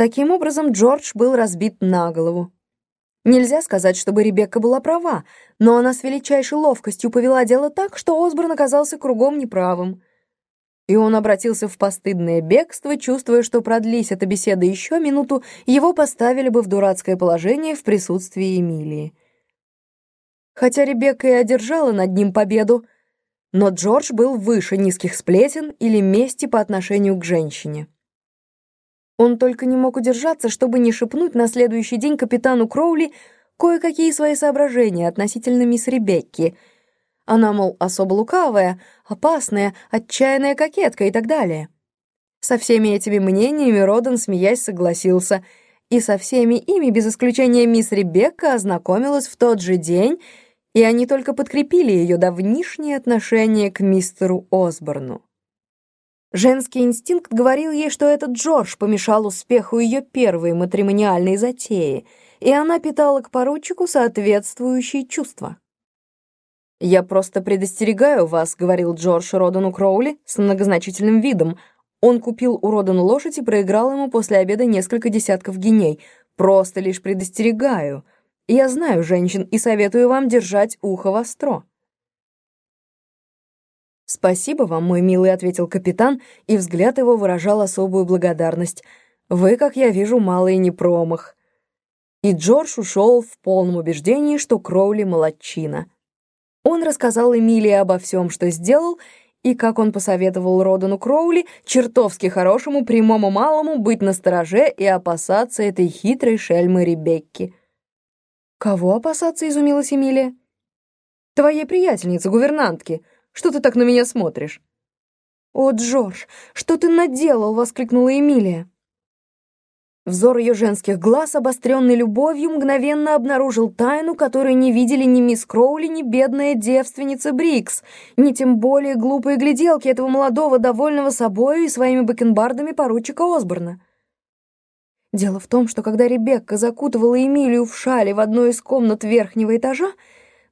Таким образом, Джордж был разбит на голову. Нельзя сказать, чтобы Ребекка была права, но она с величайшей ловкостью повела дело так, что Осборн оказался кругом неправым. И он обратился в постыдное бегство, чувствуя, что продлись эта беседа еще минуту, его поставили бы в дурацкое положение в присутствии Эмилии. Хотя Ребекка и одержала над ним победу, но Джордж был выше низких сплетен или мести по отношению к женщине. Он только не мог удержаться, чтобы не шепнуть на следующий день капитану Кроули кое-какие свои соображения относительно мисс Ребекки. Она, мол, особо лукавая, опасная, отчаянная кокетка и так далее. Со всеми этими мнениями Родан, смеясь, согласился, и со всеми ими, без исключения мисс Ребекка, ознакомилась в тот же день, и они только подкрепили ее давнишнее отношение к мистеру Осборну. Женский инстинкт говорил ей, что этот Джордж помешал успеху ее первой матримониальной затеи, и она питала к поручику соответствующие чувства. «Я просто предостерегаю вас», — говорил Джордж Родану Кроули с многозначительным видом. Он купил у Родана лошадь и проиграл ему после обеда несколько десятков геней. «Просто лишь предостерегаю. Я знаю женщин и советую вам держать ухо востро». «Спасибо вам, мой милый», — ответил капитан, и взгляд его выражал особую благодарность. «Вы, как я вижу, малый не промах». И Джордж ушел в полном убеждении, что Кроули молодчина. Он рассказал Эмилии обо всем, что сделал, и, как он посоветовал Родану Кроули, чертовски хорошему прямому малому быть настороже и опасаться этой хитрой шельмы Ребекки. «Кого опасаться?» — изумилась Эмилия. «Твоей приятельницы, гувернантки», что ты так на меня смотришь?» «О, Джордж, что ты наделал?» — воскликнула Эмилия. Взор ее женских глаз, обостренный любовью, мгновенно обнаружил тайну, которую не видели ни мисс Кроули, ни бедная девственница Брикс, ни тем более глупые гляделки этого молодого, довольного собою и своими бакенбардами поручика Осборна. Дело в том, что когда Ребекка закутывала Эмилию в шале в одной из комнат верхнего этажа,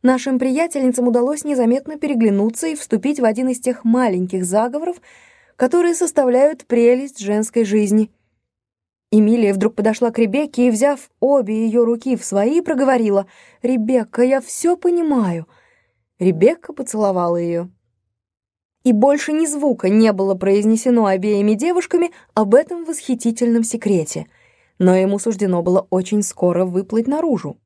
нашим приятельницам удалось незаметно переглянуться и вступить в один из тех маленьких заговоров, которые составляют прелесть женской жизни. Эмилия вдруг подошла к Ребекке и, взяв обе ее руки в свои, проговорила «Ребекка, я все понимаю». Ребекка поцеловала ее. И больше ни звука не было произнесено обеими девушками об этом восхитительном секрете, но ему суждено было очень скоро выплыть наружу.